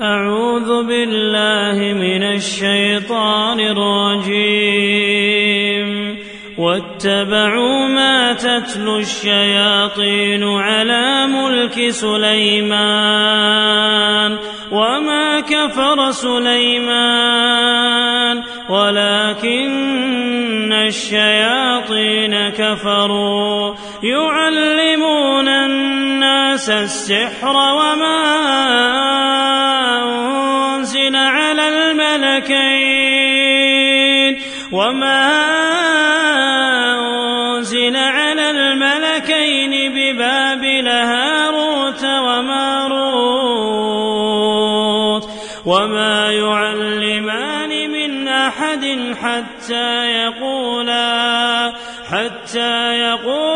أعوذ بالله من الشيطان الرجيم. واتبعوا ما تتلو الشياطين على ملك سليمان وما كفر سليمان ولكن الشياطين كفروا. يعلمون الناس السحر وما أنزل على الملكين. وما أنزل على الملكين ببابل هاروت وماروت. وما يعلمان من أحد حتى يقولا حتى يقولا.